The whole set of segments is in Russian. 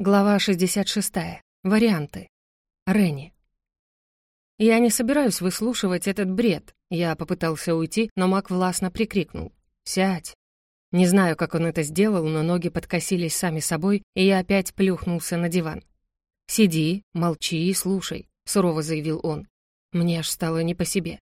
Глава 66. Варианты. Ренни. Я не собираюсь выслушивать этот бред. Я попытался уйти, но маг властно прикрикнул. «Сядь!» Не знаю, как он это сделал, но ноги подкосились сами собой, и я опять плюхнулся на диван. «Сиди, молчи и слушай», — сурово заявил он. Мне аж стало не по себе.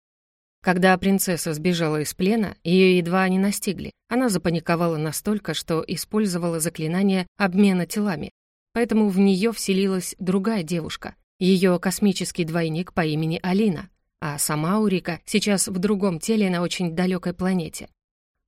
Когда принцесса сбежала из плена, ее едва не настигли. Она запаниковала настолько, что использовала заклинание обмена телами, Поэтому в нее вселилась другая девушка, ее космический двойник по имени Алина, а сама Урика сейчас в другом теле на очень далекой планете.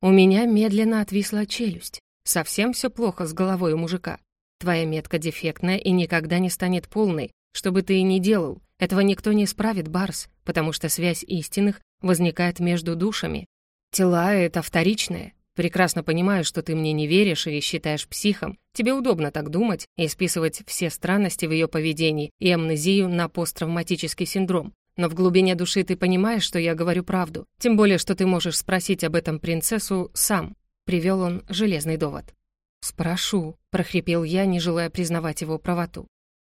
У меня медленно отвисла челюсть. Совсем все плохо с головой у мужика. Твоя метка дефектная и никогда не станет полной, что бы ты и ни делал. Этого никто не исправит, Барс, потому что связь истинных возникает между душами. Тела — это вторичное, Прекрасно понимаю, что ты мне не веришь и считаешь психом. Тебе удобно так думать и списывать все странности в ее поведении и амнезию на посттравматический синдром. Но в глубине души ты понимаешь, что я говорю правду. Тем более, что ты можешь спросить об этом принцессу сам. Привел он железный довод. «Спрошу», — прохрипел я, не желая признавать его правоту.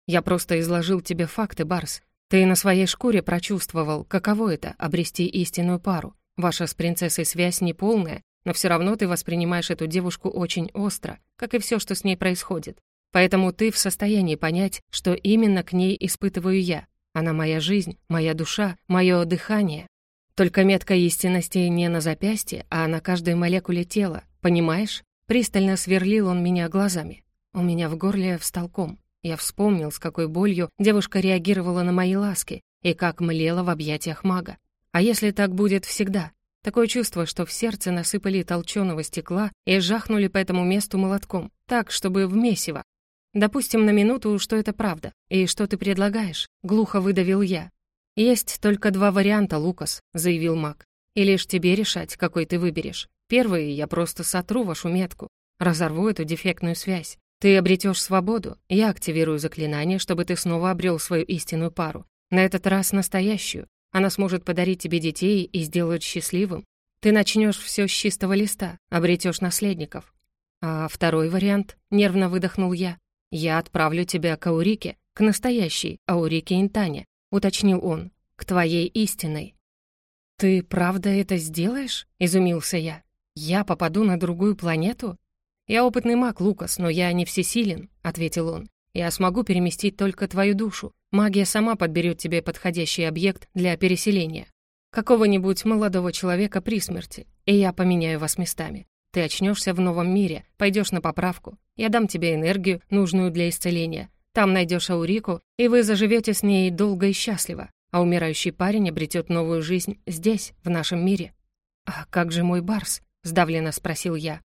«Я просто изложил тебе факты, Барс. Ты на своей шкуре прочувствовал, каково это — обрести истинную пару. Ваша с принцессой связь неполная, но все равно ты воспринимаешь эту девушку очень остро, как и все, что с ней происходит. Поэтому ты в состоянии понять, что именно к ней испытываю я. Она моя жизнь, моя душа, мое дыхание. Только метка истинности не на запястье, а на каждой молекуле тела, понимаешь? Пристально сверлил он меня глазами. У меня в горле встал ком. Я вспомнил, с какой болью девушка реагировала на мои ласки и как млела в объятиях мага. А если так будет всегда? Такое чувство, что в сердце насыпали толченого стекла и жахнули по этому месту молотком, так, чтобы в месиво. Допустим на минуту, что это правда. И что ты предлагаешь? Глухо выдавил я. Есть только два варианта, Лукас, заявил маг. И лишь тебе решать, какой ты выберешь. Первый, я просто сотру вашу метку, разорву эту дефектную связь. Ты обретешь свободу, я активирую заклинание, чтобы ты снова обрел свою истинную пару. На этот раз настоящую, она сможет подарить тебе детей и сделать счастливым. Ты начнешь все с чистого листа, обретешь наследников. А второй вариант, нервно выдохнул я. Я отправлю тебя к Аурике, к настоящей Аурике Интане, уточнил он, к твоей истинной. Ты правда это сделаешь? изумился я. Я попаду на другую планету? Я опытный маг, Лукас, но я не всесилен, ответил он. Я смогу переместить только твою душу. Магия сама подберет тебе подходящий объект для переселения. Какого-нибудь молодого человека при смерти, и я поменяю вас местами. Ты очнешься в новом мире, пойдешь на поправку. Я дам тебе энергию, нужную для исцеления. Там найдешь Аурику, и вы заживете с ней долго и счастливо. А умирающий парень обретет новую жизнь здесь, в нашем мире. «А как же мой Барс?» — сдавленно спросил я.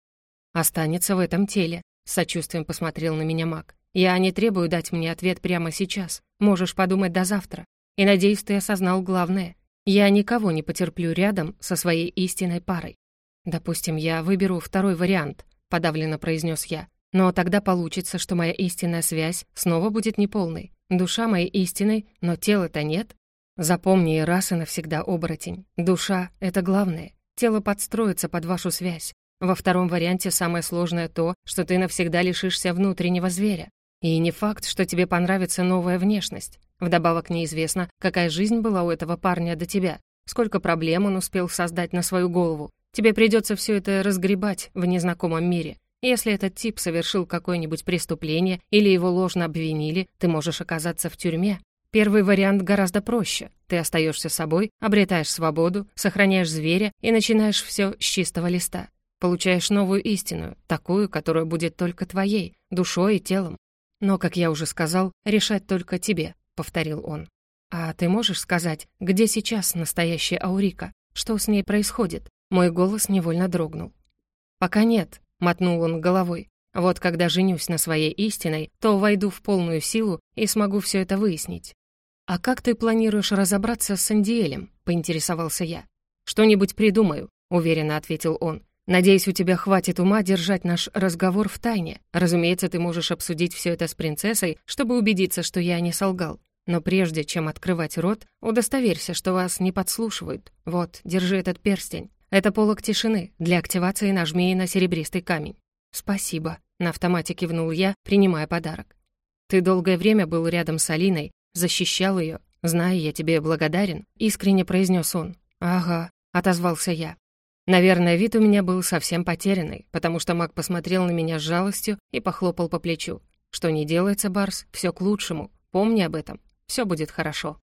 «Останется в этом теле», — с сочувствием посмотрел на меня маг. Я не требую дать мне ответ прямо сейчас. Можешь подумать до завтра. И надеюсь, ты осознал главное. Я никого не потерплю рядом со своей истинной парой. Допустим, я выберу второй вариант, подавленно произнес я. Но тогда получится, что моя истинная связь снова будет неполной. Душа моей истинной, но тела-то нет. Запомни раз и навсегда, оборотень. Душа — это главное. Тело подстроится под вашу связь. Во втором варианте самое сложное то, что ты навсегда лишишься внутреннего зверя. И не факт, что тебе понравится новая внешность. Вдобавок неизвестно, какая жизнь была у этого парня до тебя, сколько проблем он успел создать на свою голову. Тебе придется все это разгребать в незнакомом мире. Если этот тип совершил какое-нибудь преступление или его ложно обвинили, ты можешь оказаться в тюрьме. Первый вариант гораздо проще. Ты остаешься собой, обретаешь свободу, сохраняешь зверя и начинаешь все с чистого листа. Получаешь новую истину, такую, которая будет только твоей, душой и телом. «Но, как я уже сказал, решать только тебе», — повторил он. «А ты можешь сказать, где сейчас настоящая Аурика? Что с ней происходит?» Мой голос невольно дрогнул. «Пока нет», — мотнул он головой. «Вот когда женюсь на своей истиной, то войду в полную силу и смогу все это выяснить». «А как ты планируешь разобраться с Андиэлем?» — поинтересовался я. «Что-нибудь придумаю», — уверенно ответил он. Надеюсь, у тебя хватит ума держать наш разговор в тайне. Разумеется, ты можешь обсудить все это с принцессой, чтобы убедиться, что я не солгал. Но прежде чем открывать рот, удостоверься, что вас не подслушивают. Вот, держи этот перстень. Это полог тишины. Для активации нажми на серебристый камень. Спасибо. На автомате кивнул я, принимая подарок. Ты долгое время был рядом с Алиной, защищал ее. Знаю, я тебе благодарен», — искренне произнес он. «Ага», — отозвался я. Наверное, вид у меня был совсем потерянный, потому что маг посмотрел на меня с жалостью и похлопал по плечу. «Что не делается, Барс, все к лучшему. Помни об этом. Все будет хорошо».